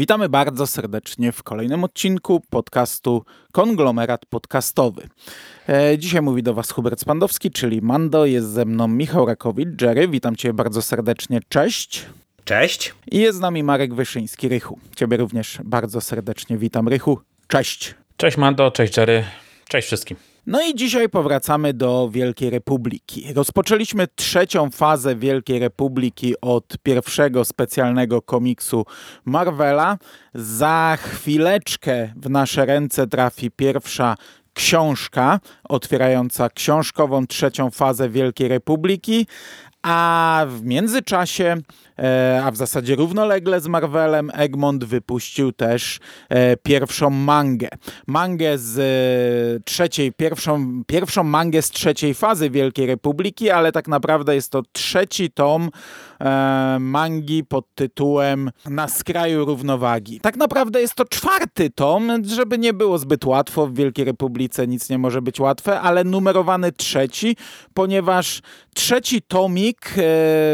Witamy bardzo serdecznie w kolejnym odcinku podcastu Konglomerat Podcastowy. E, dzisiaj mówi do Was Hubert Spandowski, czyli Mando, jest ze mną Michał Rakowicz. Jerry, witam Cię bardzo serdecznie, cześć. Cześć. I jest z nami Marek Wyszyński, Rychu. Ciebie również bardzo serdecznie witam, Rychu. Cześć. Cześć Mando, cześć Jerry, cześć wszystkim. No i dzisiaj powracamy do Wielkiej Republiki. Rozpoczęliśmy trzecią fazę Wielkiej Republiki od pierwszego specjalnego komiksu Marvela. Za chwileczkę w nasze ręce trafi pierwsza książka otwierająca książkową trzecią fazę Wielkiej Republiki, a w międzyczasie a w zasadzie równolegle z Marvelem Egmont wypuścił też e, pierwszą mangę. Mangę z e, trzeciej, pierwszą, pierwszą mangę z trzeciej fazy Wielkiej Republiki, ale tak naprawdę jest to trzeci tom mangi pod tytułem Na skraju równowagi. Tak naprawdę jest to czwarty tom, żeby nie było zbyt łatwo, w Wielkiej Republice nic nie może być łatwe, ale numerowany trzeci, ponieważ trzeci tomik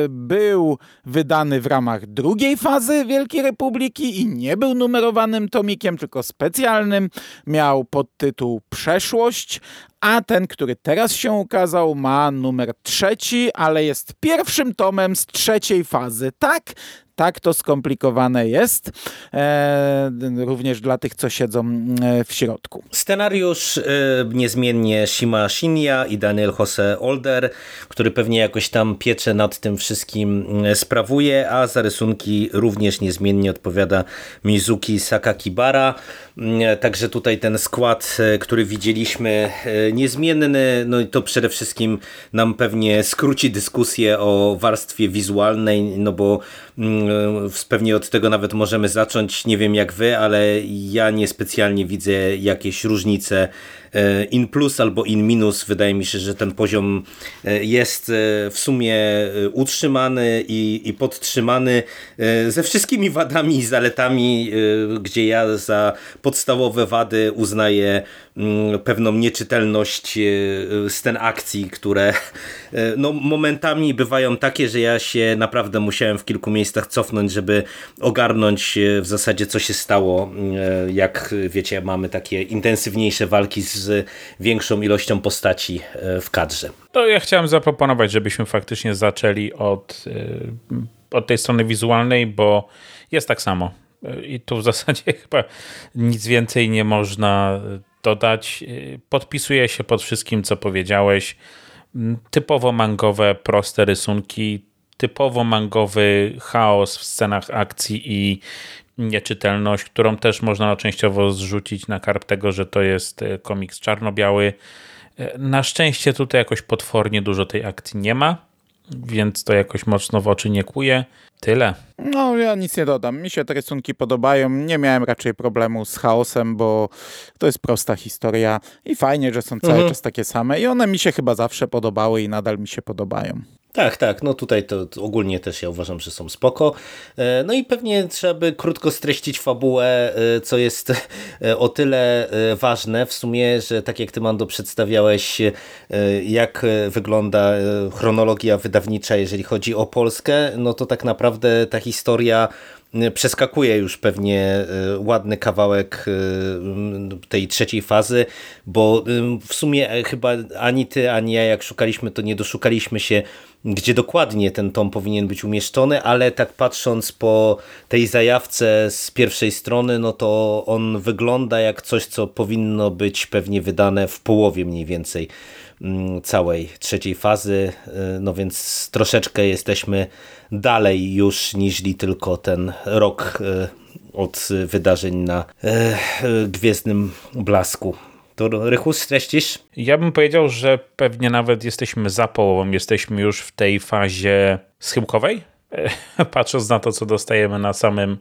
był wydany wydany w ramach drugiej fazy Wielkiej Republiki i nie był numerowanym tomikiem, tylko specjalnym. Miał podtytuł Przeszłość, a ten, który teraz się ukazał, ma numer trzeci, ale jest pierwszym tomem z trzeciej fazy. Tak, tak to skomplikowane jest, e, również dla tych, co siedzą e, w środku. Scenariusz e, niezmiennie Shima Shinya i Daniel Jose Older, który pewnie jakoś tam piecze nad tym wszystkim sprawuje, a za rysunki również niezmiennie odpowiada Mizuki Sakakibara. E, także tutaj ten skład, który widzieliśmy, niezmienny, no i to przede wszystkim nam pewnie skróci dyskusję o warstwie wizualnej, no bo mm, pewnie od tego nawet możemy zacząć. Nie wiem jak wy, ale ja niespecjalnie widzę jakieś różnice E, in plus albo in minus. Wydaje mi się, że ten poziom e, jest e, w sumie utrzymany i, i podtrzymany ze wszystkimi wadami i zaletami, gdzie ja za podstawowe wady uznaję mm, pewną nieczytelność scen akcji, które no, momentami bywają takie, że ja się naprawdę musiałem w kilku miejscach cofnąć, żeby ogarnąć w zasadzie co się stało, jak wiecie, mamy takie intensywniejsze walki z większą ilością postaci e, w kadrze. To ja chciałem zaproponować, żebyśmy faktycznie zaczęli od, e, od tej strony wizualnej, bo jest tak samo. E, I tu w zasadzie chyba nic więcej nie można dodać. Podpisuję się pod wszystkim, co powiedziałeś. Mm, typowo mangowe, proste rysunki, typowo mangowy chaos w scenach akcji i nieczytelność, którą też można częściowo zrzucić na karp tego, że to jest e, komiks czarno-biały. E, na szczęście tutaj jakoś potwornie dużo tej akcji nie ma, więc to jakoś mocno w oczy nie kłuje. Tyle. No, ja nic nie dodam. Mi się te rysunki podobają. Nie miałem raczej problemu z chaosem, bo to jest prosta historia i fajnie, że są cały mhm. czas takie same i one mi się chyba zawsze podobały i nadal mi się podobają. Tak, tak, no tutaj to ogólnie też ja uważam, że są spoko. E, no i pewnie trzeba by krótko streścić fabułę, e, co jest e, o tyle ważne w sumie, że tak jak ty Mando przedstawiałeś, jak wygląda chronologia wydawnicza, jeżeli chodzi o Polskę, no to tak naprawdę ta historia przeskakuje już pewnie ładny kawałek tej trzeciej fazy, bo w sumie chyba ani ty, ani ja jak szukaliśmy, to nie doszukaliśmy się gdzie dokładnie ten tom powinien być umieszczony, ale tak patrząc po tej zajawce z pierwszej strony, no to on wygląda jak coś, co powinno być pewnie wydane w połowie mniej więcej całej trzeciej fazy, y, no więc troszeczkę jesteśmy dalej już niż tylko ten rok y, od wydarzeń na y, Gwiezdnym Blasku. To Rychu streścisz? Ja bym powiedział, że pewnie nawet jesteśmy za połową, jesteśmy już w tej fazie schyłkowej, patrząc na to, co dostajemy na samym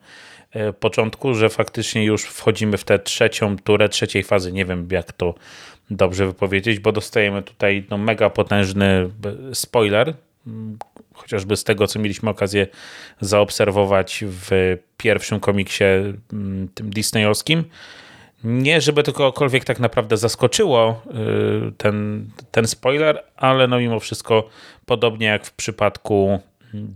początku, że faktycznie już wchodzimy w tę trzecią turę trzeciej fazy. Nie wiem, jak to dobrze wypowiedzieć, bo dostajemy tutaj no, mega potężny spoiler, chociażby z tego, co mieliśmy okazję zaobserwować w pierwszym komiksie tym disneyowskim. Nie, żeby to kogokolwiek tak naprawdę zaskoczyło y, ten, ten spoiler, ale no mimo wszystko, podobnie jak w przypadku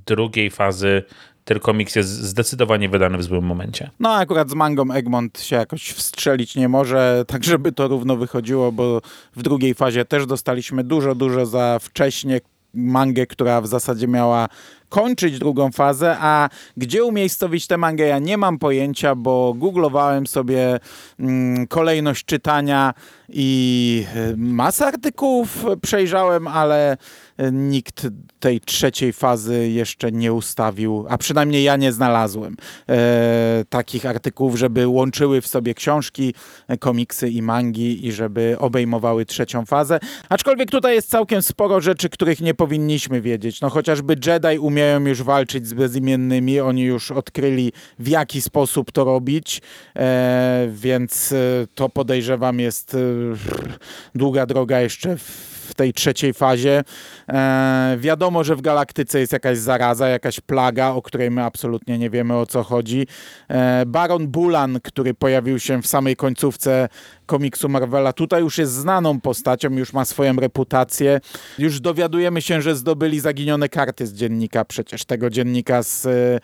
drugiej fazy, ten komiks jest zdecydowanie wydany w złym momencie. No akurat z mangą Egmont się jakoś wstrzelić nie może, tak żeby to równo wychodziło, bo w drugiej fazie też dostaliśmy dużo, dużo za wcześnie mangę, która w zasadzie miała kończyć drugą fazę, a gdzie umiejscowić tę mangę ja nie mam pojęcia, bo googlowałem sobie mm, kolejność czytania i y, masę artykułów przejrzałem, ale nikt tej trzeciej fazy jeszcze nie ustawił, a przynajmniej ja nie znalazłem e, takich artykułów, żeby łączyły w sobie książki, komiksy i mangi i żeby obejmowały trzecią fazę. Aczkolwiek tutaj jest całkiem sporo rzeczy, których nie powinniśmy wiedzieć. No chociażby Jedi umieją już walczyć z bezimiennymi, oni już odkryli w jaki sposób to robić, e, więc e, to podejrzewam jest e, długa droga jeszcze w w tej trzeciej fazie. E, wiadomo, że w galaktyce jest jakaś zaraza, jakaś plaga, o której my absolutnie nie wiemy o co chodzi. E, Baron Bulan, który pojawił się w samej końcówce komiksu Marvela, tutaj już jest znaną postacią, już ma swoją reputację. Już dowiadujemy się, że zdobyli zaginione karty z dziennika, przecież tego dziennika z e,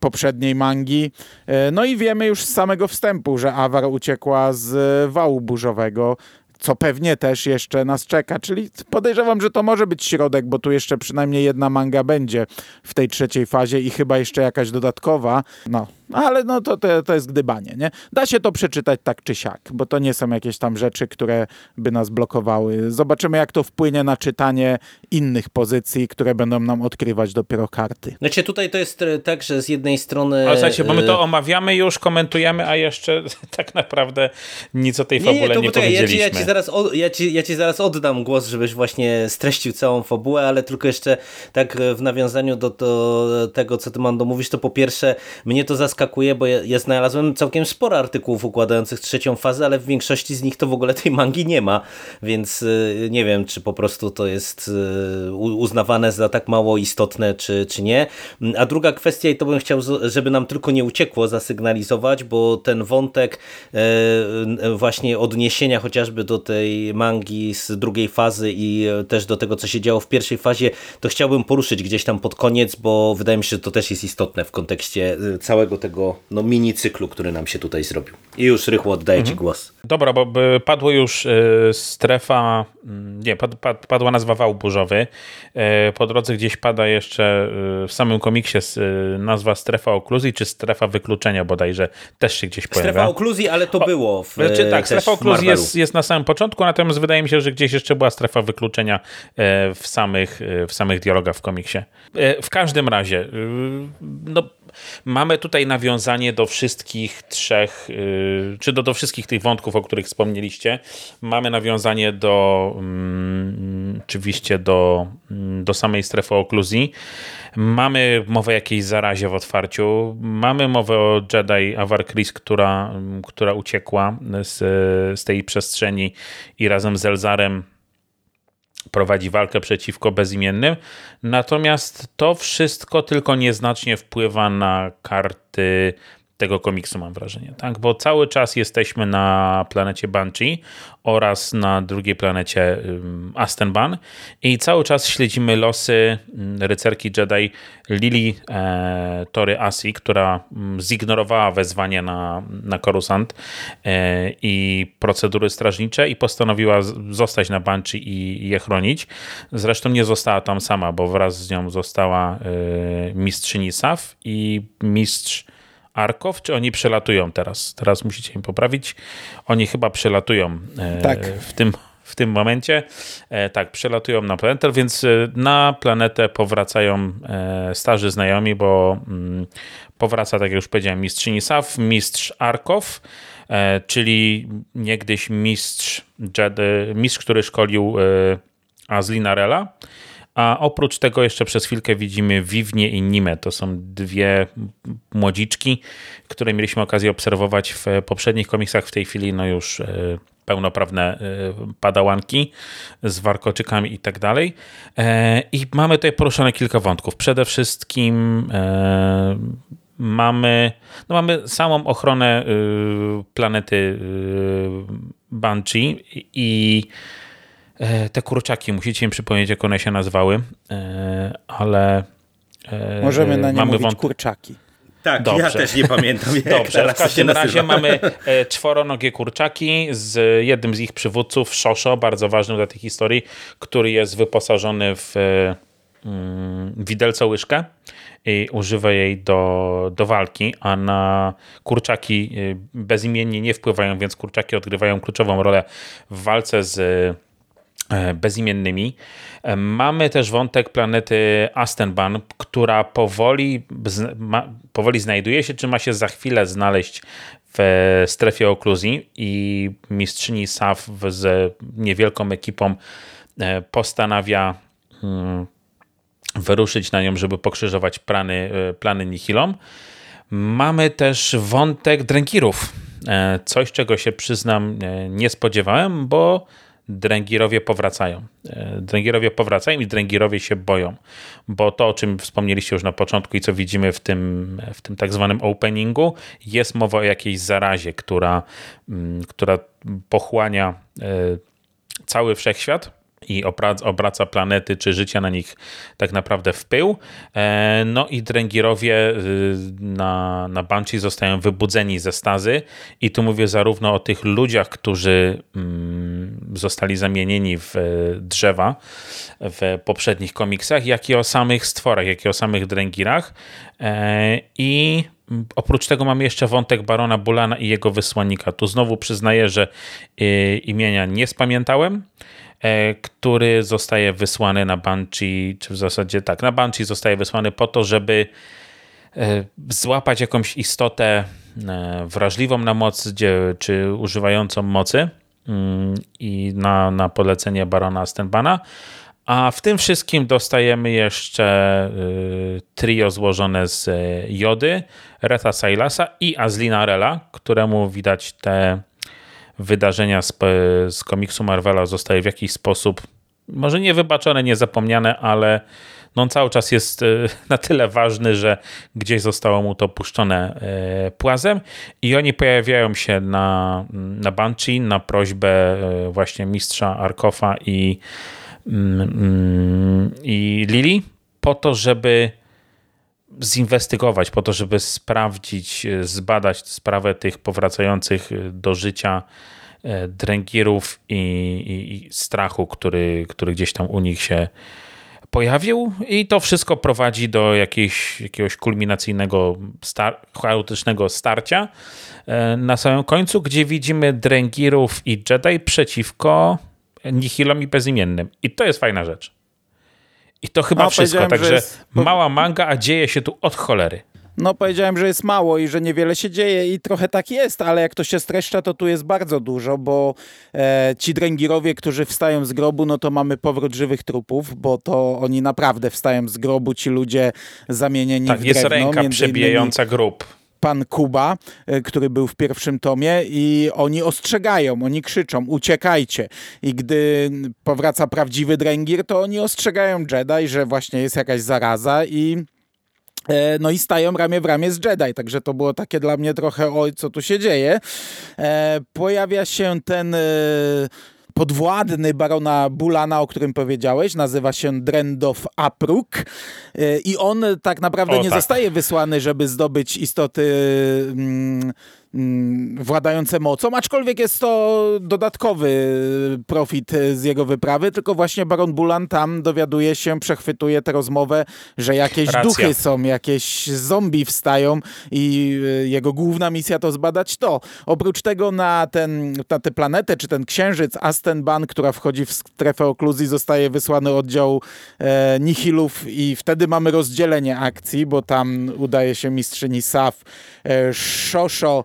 poprzedniej mangi. E, no i wiemy już z samego wstępu, że Awar uciekła z wału burzowego co pewnie też jeszcze nas czeka. Czyli podejrzewam, że to może być środek, bo tu jeszcze przynajmniej jedna manga będzie w tej trzeciej fazie i chyba jeszcze jakaś dodatkowa. No, ale no to, to, to jest gdybanie, nie? Da się to przeczytać tak czy siak, bo to nie są jakieś tam rzeczy, które by nas blokowały. Zobaczymy, jak to wpłynie na czytanie innych pozycji, które będą nam odkrywać dopiero karty. Znaczy tutaj to jest e, tak, że z jednej strony... Ale słuchajcie, bo my to e, omawiamy już, komentujemy, a jeszcze tak naprawdę nic o tej fabule nie, nie, nie powiedzieliśmy. Ja ci, ja, ci zaraz, ja, ci, ja ci zaraz oddam głos, żebyś właśnie streścił całą fabułę, ale tylko jeszcze tak w nawiązaniu do, do tego, co ty Mando mówisz, to po pierwsze mnie to zaskoczyło zaskakuje, bo ja, znalazłem całkiem sporo artykułów układających trzecią fazę, ale w większości z nich to w ogóle tej mangi nie ma, więc y, nie wiem, czy po prostu to jest y, uznawane za tak mało istotne, czy, czy nie. A druga kwestia, i to bym chciał, żeby nam tylko nie uciekło, zasygnalizować, bo ten wątek e, właśnie odniesienia chociażby do tej mangi z drugiej fazy i też do tego, co się działo w pierwszej fazie, to chciałbym poruszyć gdzieś tam pod koniec, bo wydaje mi się, że to też jest istotne w kontekście y, całego tego no, mini cyklu, który nam się tutaj zrobił. I już Rychło oddaję mhm. Ci głos. Dobra, bo padło już y, strefa, mm, nie, pad, pad, padła nazwa wał burzowy. Y, po drodze gdzieś pada jeszcze w samym komiksie nazwa strefa okluzji, czy strefa wykluczenia bodajże też się gdzieś pojawia. Strefa okluzji, ale to było w znaczy, Tak, strefa okluzji jest, jest na samym początku, natomiast wydaje mi się, że gdzieś jeszcze była strefa wykluczenia w samych, w samych dialogach w komiksie. W każdym razie, no Mamy tutaj nawiązanie do wszystkich trzech, y, czy do, do wszystkich tych wątków, o których wspomnieliście. Mamy nawiązanie do um, oczywiście do, mm, do samej strefy okluzji. Mamy mowę o jakiejś zarazie w otwarciu. Mamy mowę o Jedi Avar Chris, która, mm, która uciekła z, z tej przestrzeni i razem z Elzarem prowadzi walkę przeciwko bezimiennym. Natomiast to wszystko tylko nieznacznie wpływa na karty tego komiksu, mam wrażenie, tak? Bo cały czas jesteśmy na planecie Banshee oraz na drugiej planecie Astenban i cały czas śledzimy losy rycerki Jedi Lili e, Tory Asi, która zignorowała wezwanie na, na Coruscant e, i procedury strażnicze i postanowiła zostać na Banshee i je chronić. Zresztą nie została tam sama, bo wraz z nią została e, mistrzyni Saf i mistrz Arkow, czy oni przelatują teraz? Teraz musicie im poprawić. Oni chyba przelatują e, tak. w tym w tym momencie. E, tak, przelatują na planetę, więc e, na planetę powracają starzy znajomi, bo mm, powraca, tak jak już powiedziałem, mistrzyni Saf, mistrz Arkow, czyli niegdyś mistrz, Jedi, mistrz, który szkolił Azlinarela. A oprócz tego jeszcze przez chwilkę widzimy Wiwnie i Nimę. To są dwie młodziczki, które mieliśmy okazję obserwować w poprzednich komiksach. W tej chwili no już e, pełnoprawne e, padałanki z warkoczykami i tak dalej. E, I mamy tutaj poruszone kilka wątków. Przede wszystkim mamy, no mamy samą ochronę planety Banshee i te kurczaki, musicie im przypomnieć, jak one się nazywały, e, ale Możemy na nie mamy mówić wąt... kurczaki. Tak, Dobrze. ja też nie pamiętam. Jak Dobrze, w każdym razie mamy e, czworonogie kurczaki z jednym z ich przywódców, Szoszo, bardzo ważnym dla tej historii, który jest wyposażony w mm, widelco łyżkę i używa jej do, do walki, a na kurczaki e, bezimiennie nie wpływają, więc kurczaki odgrywają kluczową rolę w walce z e, bezimiennymi. Mamy też wątek planety Astenban, która powoli, ma, powoli znajduje się, czy ma się za chwilę znaleźć w strefie okluzji i mistrzyni SAF z niewielką ekipą e, postanawia hmm, wyruszyć na nią, żeby pokrzyżować plany, e, plany Nihilom. Mamy też wątek drękirów. E, coś, czego się przyznam nie spodziewałem, bo dręgirowie powracają. E, dręgirowie powracają i dręgirowie się boją, bo to, o czym wspomnieliście już na początku i co widzimy w tym, w tym tak zwanym openingu, jest mowa o jakiejś zarazie, która, mm, która pochłania e, cały wszechświat i obraca planety czy życia na nich tak naprawdę w pył. E, no i dręgirowie y, na, na Banshee zostają wybudzeni ze stazy i tu mówię zarówno o tych ludziach, którzy mm, zostali zamienieni w e, drzewa w poprzednich komiksach, jak i o samych stworach, jak i o samych dręgirach. E, I Oprócz tego mamy jeszcze wątek Barona Bulana i jego wysłannika. Tu znowu przyznaję, że y, imienia nie spamiętałem. E, który zostaje wysłany na Banshee, czy w zasadzie tak, na Banshee zostaje wysłany po to, żeby e, złapać jakąś istotę e, wrażliwą na moc, czy używającą mocy i na, na polecenie barona Stenbana. A w tym wszystkim dostajemy jeszcze trio złożone z Jody, Reta Sailasa i Azlina Rela, któremu widać te wydarzenia z, z komiksu Marvela zostaje w jakiś sposób, może nie wybaczone, nie zapomniane, ale no on cały czas jest e, na tyle ważny, że gdzieś zostało mu to puszczone e, płazem. I oni pojawiają się na, na Banshee na prośbę e, właśnie mistrza Arkofa i, mm, mm, i Lili po to, żeby zinwestygować, po to, żeby sprawdzić, zbadać sprawę tych powracających do życia dręgirów i, i, i, strachu, który, który gdzieś tam u nich się pojawił i to wszystko prowadzi do jakiejś, jakiegoś kulminacyjnego, star chaotycznego starcia na samym końcu, gdzie widzimy dręgirów i Jedi przeciwko Nihilom i bezimiennym. I to jest fajna rzecz. I to chyba no, wszystko, także jest... mała manga, a dzieje się tu od cholery. No powiedziałem, że jest mało i że niewiele się dzieje i trochę tak jest, ale jak to się streszcza, to tu jest bardzo dużo, bo e, ci dręgirowie, którzy wstają z grobu, no to mamy powrót żywych trupów, bo to oni naprawdę wstają z grobu, ci ludzie zamienieni tak, w drewno. jest ręka przebijająca grób pan Kuba, e, który był w pierwszym tomie i oni ostrzegają, oni krzyczą, uciekajcie. I gdy powraca prawdziwy Drengir, to oni ostrzegają Jedi, że właśnie jest jakaś zaraza i no i stają ramię w ramię z Jedi, także to było takie dla mnie trochę, oj, co tu się dzieje. E, pojawia się ten podwładny barona Bulana, o którym powiedziałeś, nazywa się Drendow Apruk e, i on tak naprawdę o, nie tak. zostaje wysłany, żeby zdobyć istoty Mm, władające mocą, aczkolwiek jest to dodatkowy profit z jego wyprawy, tylko właśnie Baron Bulan tam dowiaduje się, przechwytuje tę rozmowę, że jakieś Racja. duchy są, jakieś zombie wstają i y, jego główna misja to zbadać to. Oprócz tego na, ten, na tę planetę, czy ten księżyc Astenban, która wchodzi w strefę okluzji, zostaje wysłany oddział e, Nihilów i wtedy mamy rozdzielenie akcji, bo tam udaje się mistrzyni Saf, e, Shosho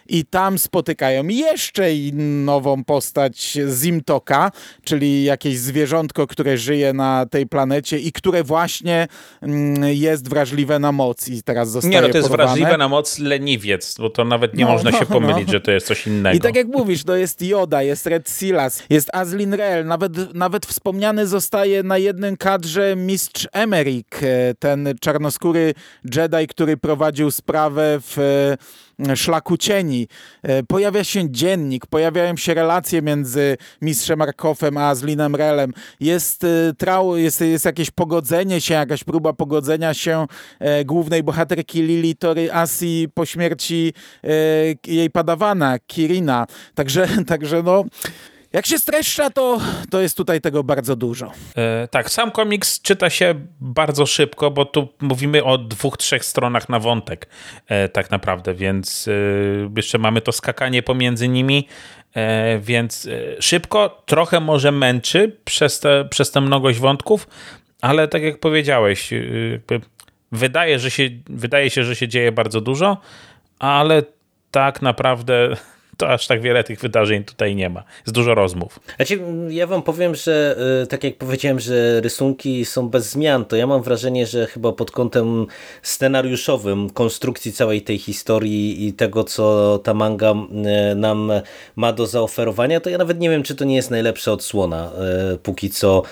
i tam spotykają jeszcze nową postać Zimtoka, czyli jakieś zwierzątko, które żyje na tej planecie i które właśnie mm, jest wrażliwe na moc i teraz zostaje Nie, no to jest porwane. wrażliwe na moc leniwiec, bo to nawet nie no, można no, się pomylić, no. że to jest coś innego. I tak jak mówisz, to jest Yoda, jest Red Silas, jest Azlin Rel, nawet, nawet wspomniany zostaje na jednym kadrze mistrz Emerick, e, ten czarnoskóry Jedi, który prowadził sprawę w e, Szlaku Cieni E, pojawia się dziennik, pojawiają się relacje między mistrzem Arkowem a Zlinem Relem. Jest, e, trau, jest, jest jakieś pogodzenie się, jakaś próba pogodzenia się e, głównej bohaterki Lili Tory Asi po śmierci jej padawana, Kirina. Także, także no... Jak się streszcza, to, to jest tutaj tego bardzo dużo. E, tak, sam komiks czyta się bardzo szybko, bo tu mówimy o dwóch, trzech stronach na wątek e, tak naprawdę, więc e, jeszcze mamy to skakanie pomiędzy nimi, e, więc e, szybko, trochę może męczy przez, te, przez tę mnogość wątków, ale tak jak powiedziałeś, e, wydaje, że się, wydaje się, że się dzieje bardzo dużo, ale tak naprawdę to aż tak wiele tych wydarzeń tutaj nie ma. Jest dużo rozmów. Znaczy, ja wam powiem, że y, tak jak powiedziałem, że rysunki są bez zmian, to ja mam wrażenie, że chyba pod kątem scenariuszowym, konstrukcji całej tej historii i tego, co ta manga y, nam ma do zaoferowania, to ja nawet nie wiem, czy to nie jest najlepsza odsłona y, póki co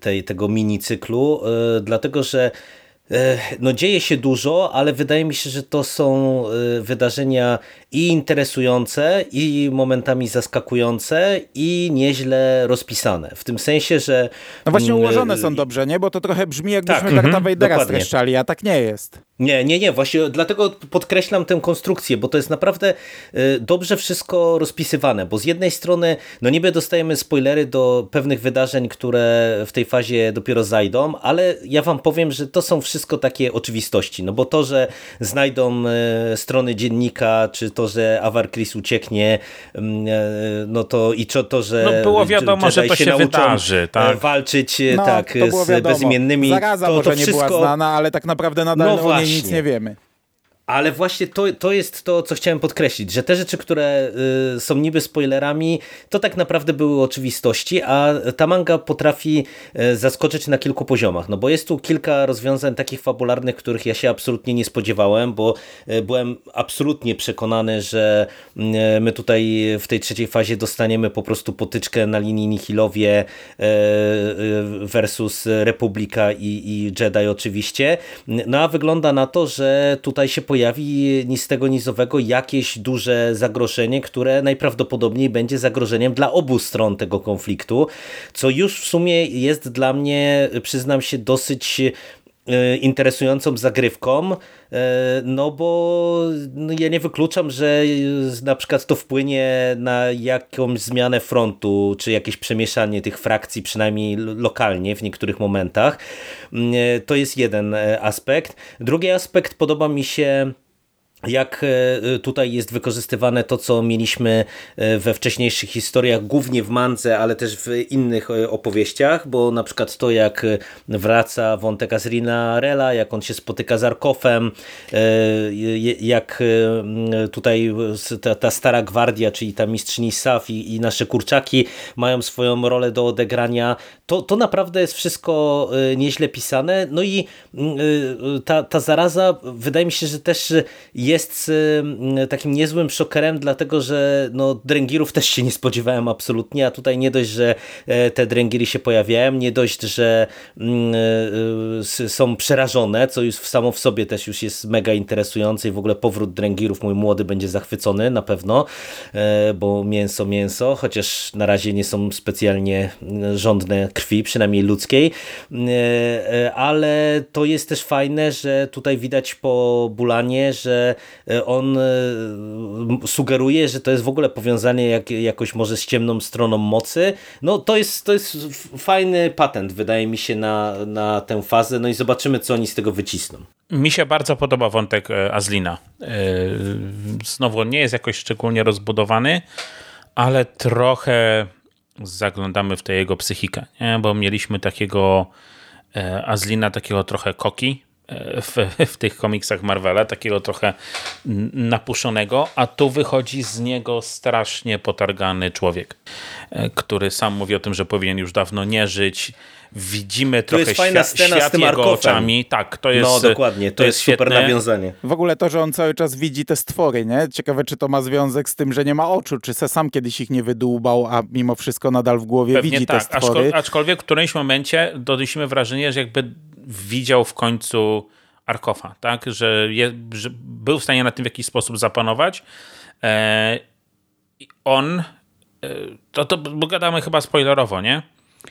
tej, tego mini cyklu, dlatego że no dzieje się dużo, ale wydaje mi się, że to są wydarzenia i interesujące, i momentami zaskakujące, i nieźle rozpisane. W tym sensie, że... No właśnie mm, ułożone są dobrze, nie? Bo to trochę brzmi jakbyśmy tak, Darta mm Vadera streszczali, a tak nie jest. Nie, nie, nie. Właśnie dlatego podkreślam tę konstrukcję, bo to jest naprawdę dobrze wszystko rozpisywane, bo z jednej strony, no niby dostajemy spoilery do pewnych wydarzeń, które w tej fazie dopiero zajdą, ale ja wam powiem, że to są wszystko takie oczywistości, no bo to, że znajdą y, strony dziennika, czy to że Avar Chris ucieknie, mm, e, no to i to, to że no było wiadomo, że to się, się wydarzy, e, tak? walczyć e, no, tak, z bezimiennymi. Zaraza to, może to wszystko... nie była znana, ale tak naprawdę nadal no o niej nic nie wiemy. Ale właśnie to, to jest to, co chciałem podkreślić, że te rzeczy, które y, są niby spoilerami, to tak naprawdę były oczywistości, a ta manga potrafi y, zaskoczyć na kilku poziomach, no bo jest tu kilka rozwiązań takich fabularnych, których ja się absolutnie nie spodziewałem, bo y, byłem absolutnie przekonany, że my tutaj w tej trzeciej fazie dostaniemy po prostu potyczkę na linii Nihilowie versus Republika i, i Jedi oczywiście, no a wygląda na to, że tutaj się ni z tego nizowego jakieś duże zagrożenie, które najprawdopodobniej będzie zagrożeniem dla obu stron tego konfliktu, co już w sumie jest dla mnie, przyznam się, dosyć interesującą zagrywką, e, no bo no ja nie wykluczam, że na przykład to wpłynie na jakąś zmianę frontu, czy jakieś przemieszanie tych frakcji, przynajmniej lokalnie w niektórych momentach. Mm, e, to jest jeden aspekt. Drugi aspekt podoba mi się jak e, tutaj jest wykorzystywane to, co mieliśmy e, we wcześniejszych historiach, głównie w Mance, ale też w innych e, opowieściach, bo na przykład to, jak wraca wątek Azrina Rela, jak on się spotyka z Arkofem, jak tutaj ta, ta stara gwardia, czyli ta mistrzyni Saf i, i nasze kurczaki mają swoją rolę do odegrania, to, to naprawdę jest wszystko nieźle pisane. No i ta, ta zaraza, wydaje mi się, że też jest jest takim niezłym szokerem, dlatego że no, dręgirów też się nie spodziewałem absolutnie, a tutaj nie dość, że e, te dręgiry się pojawiają, nie dość, że mm, e, są przerażone, co już samo w sobie też już jest mega interesujące i w ogóle powrót dręgirów, mój młody będzie zachwycony na pewno, e, bo mięso, mięso, chociaż na razie nie są specjalnie żądne krwi, przynajmniej ludzkiej, ale to jest też fajne, że tutaj widać po Bulanie, że on e, sugeruje, że to jest w ogóle powiązanie jak, jakoś może z ciemną stroną mocy. No to jest, to jest fajny patent, wydaje mi się, na, na tę fazę. No i zobaczymy, co oni z tego wycisną. Mi się bardzo podoba wątek e, Azlina. Znowu on nie jest jakoś szczególnie rozbudowany, ale trochę zaglądamy w tę jego psychikę, nie? bo mieliśmy takiego Azlina, takiego trochę koki, w, w tych komiksach Marvela, takiego trochę napuszonego, a tu wychodzi z niego strasznie potargany człowiek, e, który sam mówi o tym, że powinien już dawno nie żyć. Widzimy to trochę jest fajna świat, scena świat z tym jego oczami. Tak, to jest No dokładnie, to, to jest, jest super nawiązanie. W ogóle to, że on cały czas widzi te stwory, nie? Ciekawe, czy to ma związek z tym, że nie ma oczu, czy se sam kiedyś ich nie wydłubał, a mimo wszystko nadal w głowie Pewnie widzi tak. te stwory. Aczkolwiek w którymś momencie dodaliśmy wrażenie, że jakby widział w końcu Arkofa, tak? Że, je, że był w stanie na tym w jakiś sposób zapanować. E, on, e, to, to bo gadamy chyba spoilerowo, nie?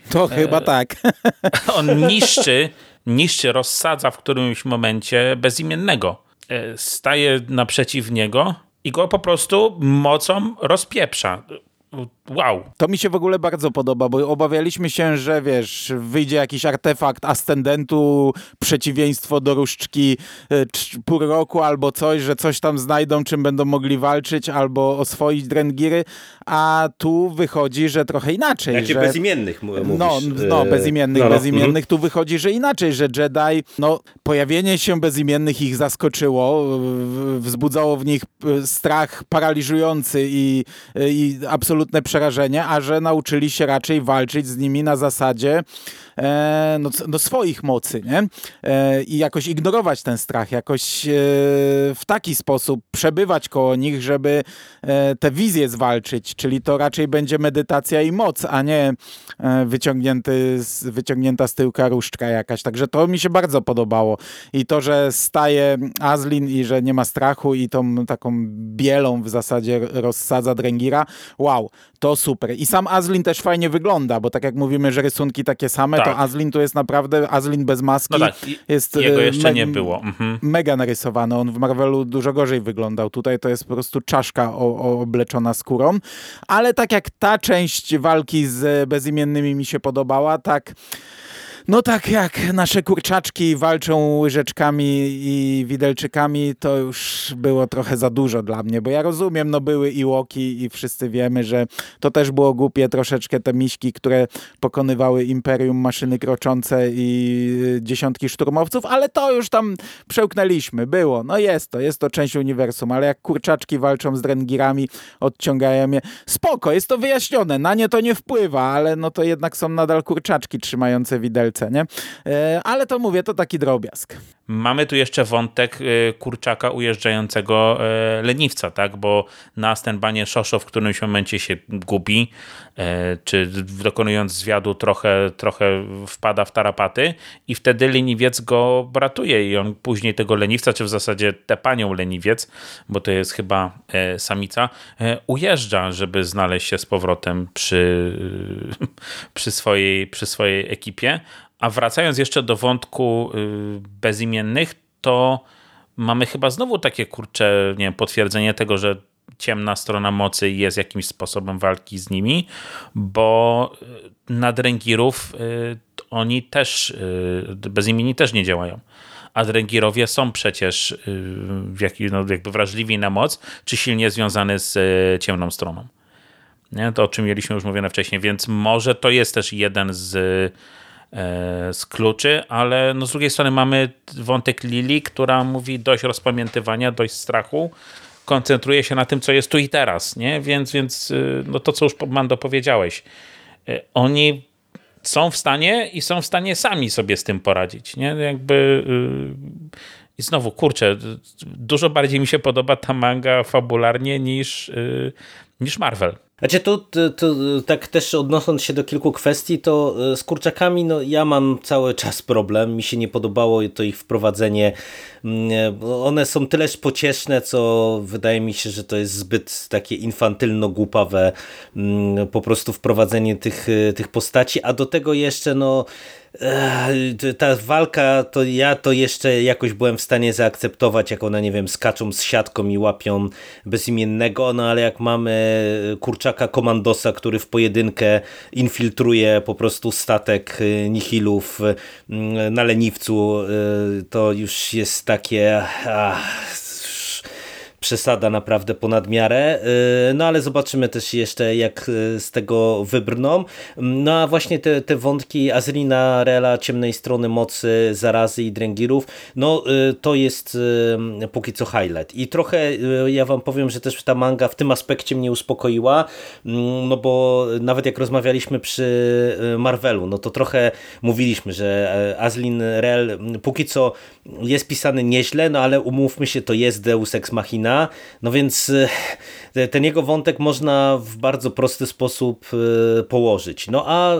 To chyba tak. On niszczy, niszczy, rozsadza w którymś momencie bezimiennego. E, staje naprzeciw niego i go po prostu mocą rozpieprza wow. To mi się w ogóle bardzo podoba, bo obawialiśmy się, że wiesz, wyjdzie jakiś artefakt ascendentu, przeciwieństwo do różdżki e, pół roku albo coś, że coś tam znajdą, czym będą mogli walczyć albo oswoić Drengiry, a tu wychodzi, że trochę inaczej. Jakie że... bezimiennych mówisz? No, no bezimiennych, no, no. bezimiennych. Tu wychodzi, że inaczej, że Jedi, no pojawienie się bezimiennych ich zaskoczyło, wzbudzało w nich e, strach paraliżujący i, i absolutnie absolutne przerażenie, a że nauczyli się raczej walczyć z nimi na zasadzie e, no, no swoich mocy, nie? E, I jakoś ignorować ten strach, jakoś e, w taki sposób przebywać koło nich, żeby e, te wizje zwalczyć, czyli to raczej będzie medytacja i moc, a nie e, wyciągnięty, wyciągnięta z tyłka różdżka jakaś. Także to mi się bardzo podobało. I to, że staje Azlin i że nie ma strachu i tą taką bielą w zasadzie rozsadza Drengira, wow, to super. I sam Azlin też fajnie wygląda, bo tak jak mówimy, że rysunki takie same, tak. to Azlin to jest naprawdę, Azlin bez maski. No tak, jest jego e, jeszcze nie było. Mhm. Mega narysowany, on w Marvelu dużo gorzej wyglądał. Tutaj to jest po prostu czaszka o, o obleczona skórą, ale tak jak ta część walki z bezimiennymi mi się podobała, tak no tak jak nasze kurczaczki walczą łyżeczkami i widelczykami, to już było trochę za dużo dla mnie, bo ja rozumiem, no były i łoki i wszyscy wiemy, że to też było głupie troszeczkę te miśki, które pokonywały Imperium, maszyny kroczące i dziesiątki szturmowców, ale to już tam przełknęliśmy, było, no jest to, jest to część uniwersum, ale jak kurczaczki walczą z drengirami, odciągają je, spoko, jest to wyjaśnione, na nie to nie wpływa, ale no to jednak są nadal kurczaczki trzymające widelce nie? E, ale to mówię, to taki drobiazg. Mamy tu jeszcze wątek e, kurczaka ujeżdżającego e, leniwca, tak? Bo na Stenbanie Szoszo w którymś momencie się gubi, czy dokonując zwiadu trochę, trochę wpada w tarapaty i wtedy leniwiec go ratuje i on później tego leniwca, czy w zasadzie tę panią leniwiec, bo to jest chyba samica, ujeżdża, żeby znaleźć się z powrotem przy, przy, swojej, przy swojej ekipie, a wracając jeszcze do wątku y, bezimiennych, to mamy chyba znowu takie kurcze nie wiem, potwierdzenie tego, że ciemna strona mocy jest jakimś sposobem walki z nimi, bo y, na dręgirów y, oni też, bezimienni też nie działają. A dręgirowie są przecież no, jakby wrażliwi na moc, czy silnie związane z ciemną stroną. Nie? To o czym mieliśmy już mówione wcześniej, więc może to jest też jeden z z kluczy, ale no z drugiej strony mamy wątek Lili, która mówi dość rozpamiętywania, dość strachu, koncentruje się na tym, co jest tu i teraz, nie? Więc, więc y, no to, co już Mando powiedziałeś, e, oni są w stanie i są w stanie sami sobie z tym poradzić, nie? Jakby y, i znowu, kurczę, dużo bardziej mi się podoba ta manga fabularnie niż, y, niż Marvel. Znaczy tu, tu, tak też odnosząc się do kilku kwestii, to e, z kurczakami no, ja mam cały czas problem. Mi się nie podobało to ich wprowadzenie. Mm, one są tyleż pocieszne, co wydaje mi się, że to jest zbyt takie infantylno-głupawe mm, po prostu wprowadzenie tych, e, tych postaci, a do tego jeszcze no ta walka, to ja to jeszcze jakoś byłem w stanie zaakceptować, jak ona, nie wiem, skaczą z siatką i łapią bezimiennego, no ale jak mamy kurczaka komandosa, który w pojedynkę infiltruje po prostu statek y, nihilów y, na leniwcu, y, to już jest takie... Ach, przesada naprawdę ponad miarę, y, no ale zobaczymy też jeszcze jak y, z tego wybrną. No a właśnie te, te wątki Azrina, Rela, ciemnej strony mocy, zarazy i dręgirów, no y, to jest póki co highlight. I trochę ja wam powiem, że też ta manga w tym aspekcie mnie uspokoiła, mm, no bo nawet jak rozmawialiśmy przy Marvelu, no to trochę mówiliśmy, że Azlin Rel póki co jest pisany nieźle, no ale umówmy się, to jest Deus Ex Machina, No więc ten jego wątek można w bardzo prosty sposób położyć. No a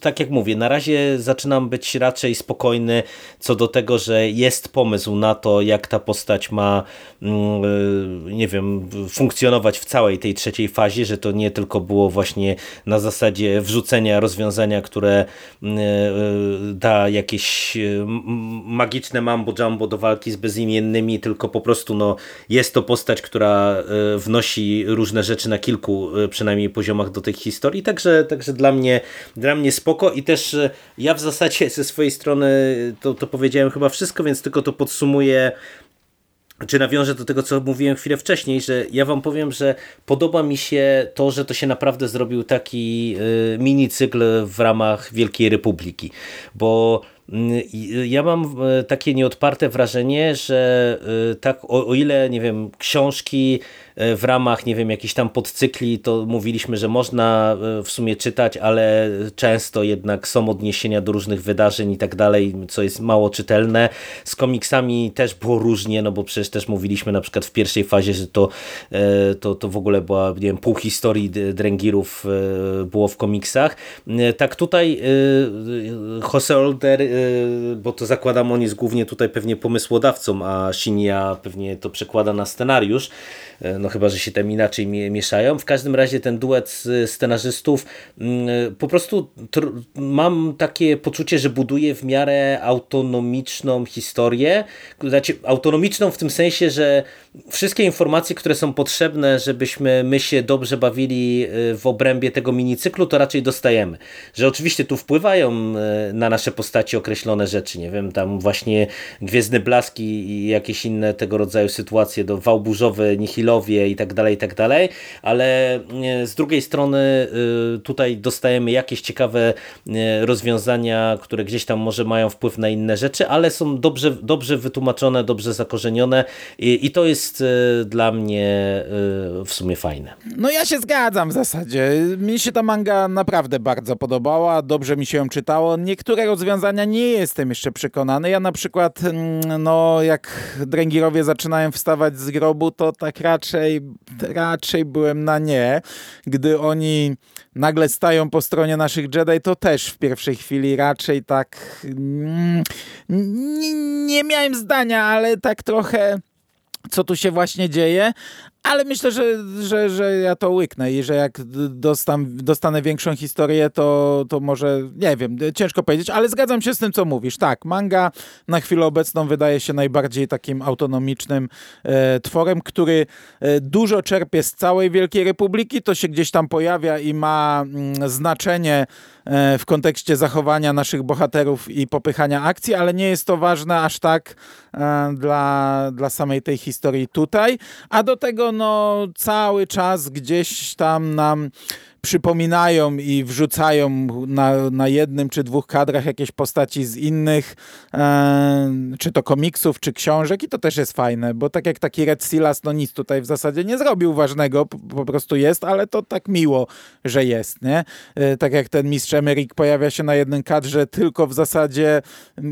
tak jak mówię, na razie zaczynam być raczej spokojny co do tego, że jest pomysł na to, jak ta postać ma mm, nie wiem, funkcjonować w całej tej trzeciej fazie, że to nie tylko było właśnie na zasadzie wrzucenia rozwiązania, które da jakieś magiczne mambo jumbo do walki z bezimiennymi, tylko po prostu no, jest to postać, która wnosi różne rzeczy na kilku przynajmniej poziomach do tych historii, także, także dla mnie dla mnie spoko i też ja w zasadzie ze swojej strony to, to powiedziałem chyba wszystko, więc tylko to podsumuję czy nawiążę do tego, co mówiłem chwilę wcześniej, że ja wam powiem, że podoba mi się to, że to się naprawdę zrobił taki mini cykl w ramach Wielkiej Republiki, bo ja mam y, takie nieodparte wrażenie, że y, tak o, o ile, nie wiem, książki E, w ramach, nie wiem, jakichś tam podcykli, to mówiliśmy, że można e, w sumie czytać, ale często jednak są odniesienia do różnych wydarzeń i tak dalej, co jest mało czytelne. Z komiksami też było różnie, no bo przecież też mówiliśmy na przykład w pierwszej fazie, że to, e, to, to w ogóle była, nie wiem, pół historii Drengirów było w komiksach. Tak tutaj Jose Older, bo to zakładam, on jest głównie tutaj pewnie pomysłodawcą, a Shinya pewnie to przekłada na scenariusz, no chyba, że się tam inaczej mieszają. W każdym razie ten duet scenarzystów mm, po prostu mam takie poczucie, że buduje w miarę autonomiczną historię. Znaczy autonomiczną w tym sensie, że wszystkie informacje, które są potrzebne, żebyśmy my się dobrze bawili y, w obrębie tego minicyklu, to raczej dostajemy. Że oczywiście tu wpływają y, na nasze postaci określone rzeczy, nie wiem, tam właśnie Gwiezdne Blaski i jakieś inne tego rodzaju sytuacje, do Wałburzowy, Nihilowie i tak dalej, i tak dalej, ale y, z drugiej strony tutaj dostajemy jakieś ciekawe rozwiązania, które gdzieś tam może mają wpływ na inne rzeczy, ale są dobrze, dobrze wytłumaczone, dobrze zakorzenione i, i to jest e, dla mnie e, w sumie fajne. No ja się zgadzam w zasadzie. Mi się ta manga naprawdę bardzo podobała, dobrze mi się ją czytało. Niektóre rozwiązania nie jestem jeszcze przekonany. Ja na przykład, mm, no jak Dręgirowie zaczynają wstawać z grobu, to tak raczej, raczej byłem na nie. Gdy oni nagle stają po stronie naszych Jedi, to też w pierwszej chwili raczej tak mm, nie miałem zdania, ale tak trochę co tu się właśnie dzieje, ale myślę, że, że, że ja to łyknę i że jak dostam, dostanę większą historię, to, to może, nie wiem, ciężko powiedzieć, ale zgadzam się z tym, co mówisz. Tak, manga na chwilę obecną wydaje się najbardziej takim autonomicznym e, tworem, który e, dużo czerpie z całej Wielkiej Republiki, to się gdzieś tam pojawia i ma mm, znaczenie e, w kontekście zachowania naszych bohaterów i popychania akcji, ale nie jest to ważne aż tak e, dla, dla samej tej historii tutaj, a do tego no, cały czas gdzieś tam nam przypominają i wrzucają na, na jednym czy dwóch kadrach jakieś postaci z innych, e, czy to komiksów, czy książek i to też jest fajne, bo tak jak taki Red Silas, no nic tutaj w zasadzie nie zrobił ważnego, po, prostu jest, ale to tak miło, że jest, nie? E, tak jak ten mistrz Emeryk pojawia się na jednym kadrze tylko w zasadzie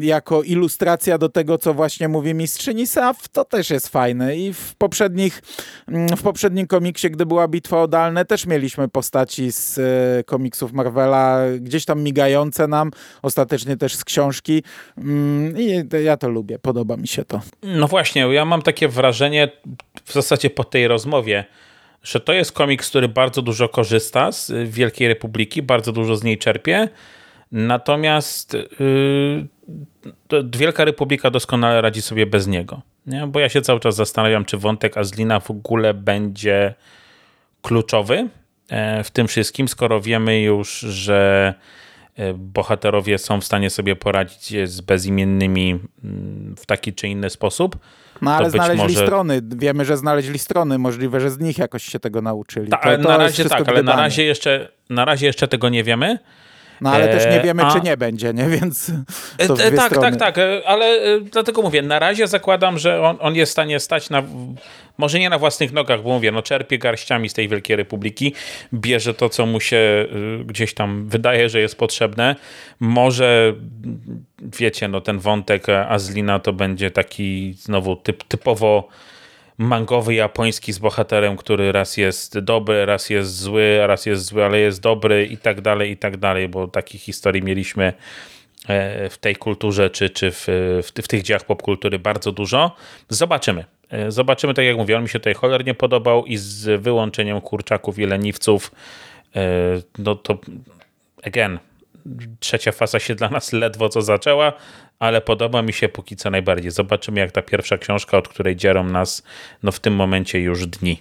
jako ilustracja do tego, co właśnie mówi mistrzyni Saf, to też jest fajne i w poprzednich, mm, w poprzednim komiksie, gdy była bitwa odalne, też mieliśmy postaci postaci z e, komiksów Marvela, gdzieś tam migające nam, ostatecznie też z książki mm, i ja to lubię, podoba mi się to. No właśnie, ja mam takie wrażenie w zasadzie po tej rozmowie, że to jest komiks, który bardzo dużo korzysta z Wielkiej Republiki, bardzo dużo z niej czerpie, natomiast yy, Wielka Republika doskonale radzi sobie bez niego. Nie? Bo ja się cały czas zastanawiam, czy wątek Azlina w ogóle będzie kluczowy w tym wszystkim, skoro wiemy już, że e, bohaterowie są w stanie sobie poradzić z bezimiennymi mm, w taki czy inny sposób. No ale znaleźli może... strony. Wiemy, że znaleźli strony. Możliwe, że z nich jakoś się tego nauczyli. Ta, ale to, to na razie tak, ale na razie, jeszcze, na razie jeszcze tego nie wiemy. No ale też nie e, wiemy, A... czy nie będzie, nie? Więc to e, tak, strony. tak, tak, ale dlatego mówię, na razie zakładam, że on, on jest w stanie stać na, może nie na własnych nogach, bo mówię, no czerpie garściami z tej Wielkiej Republiki, bierze to, co mu się gdzieś tam wydaje, że jest potrzebne. Może, wiecie, no ten wątek Azlina to będzie taki znowu typ, typowo mangowy japoński z bohaterem, który raz jest dobry, raz jest zły, raz jest zły, ale jest dobry i tak dalej, i tak dalej, bo takich historii mieliśmy e, w tej kulturze, czy, czy w, w, w tych dziełach popkultury bardzo dużo. Zobaczymy. E, Zobaczymy, tak jak mówię, on mi się tutaj cholernie podobał i z wyłączeniem kurczaków i leniwców, e, no to again, trzecia faza się dla nas ledwo co zaczęła, ale podoba mi się póki co najbardziej. Zobaczymy, jak ta pierwsza książka, od której dzierą nas no w tym momencie już dni.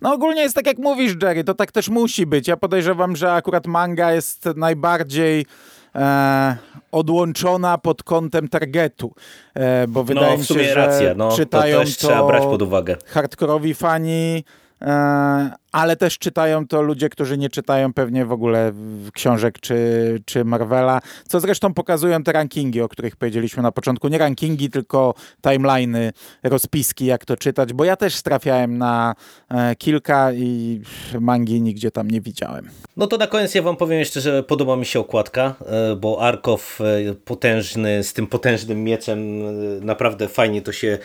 No ogólnie jest tak jak mówisz, Jerry, to tak też musi być. Ja podejrzewam, że akurat manga jest najbardziej e, odłączona pod kątem targetu, e, bo wydaje No mi w się, sumie że racja, no, to czytają też trzeba brać pod uwagę. hardkorowi fani, e, ale też czytają to ludzie, którzy nie czytają pewnie w ogóle książek czy, czy Marvela, co zresztą pokazują te rankingi, o których powiedzieliśmy na początku. Nie rankingi, tylko timeliny, rozpiski, jak to czytać, bo ja też trafiałem na e, kilka i mangi nigdzie tam nie widziałem. No to na koniec ja wam powiem jeszcze, że podoba mi się okładka, e, bo Arkow e, potężny, z tym potężnym mieczem naprawdę fajnie to się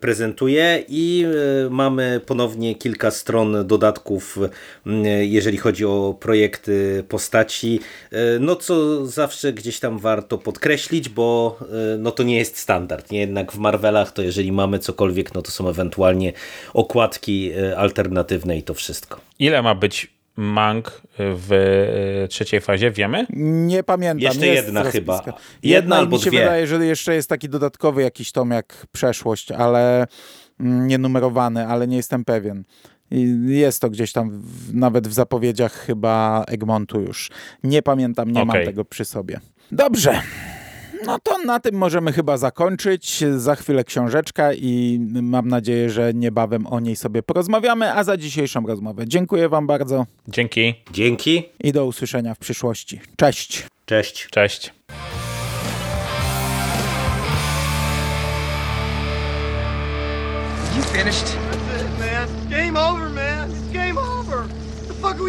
prezentuje i mamy ponownie kilka stron dodatków, m, jeżeli chodzi o projekty postaci, e, no co zawsze gdzieś tam warto podkreślić, bo e, no to nie jest standard, nie? jednak w Marvelach to jeżeli mamy cokolwiek, no to są ewentualnie okładki e, alternatywne i to wszystko. Ile ma być mang w e, trzeciej fazie, wiemy? Nie pamiętam. Jeszcze jest jedna chyba. Jedna Jedna albo mi się dwie. wydaje, że jeszcze jest taki dodatkowy jakiś tom jak przeszłość, ale mm, nienumerowany, ale nie jestem pewien. Jest to gdzieś tam w, nawet w zapowiedziach chyba Egmontu już. Nie pamiętam, nie mam Okej. tego przy sobie. Dobrze. No to na tym możemy chyba zakończyć. Za chwilę książeczka i mam nadzieję, że niebawem o niej sobie porozmawiamy, a za dzisiejszą rozmowę dziękuję wam bardzo Dzięki, Dzięki, i do usłyszenia w przyszłości. Cześć! cześć. cześć. You finished?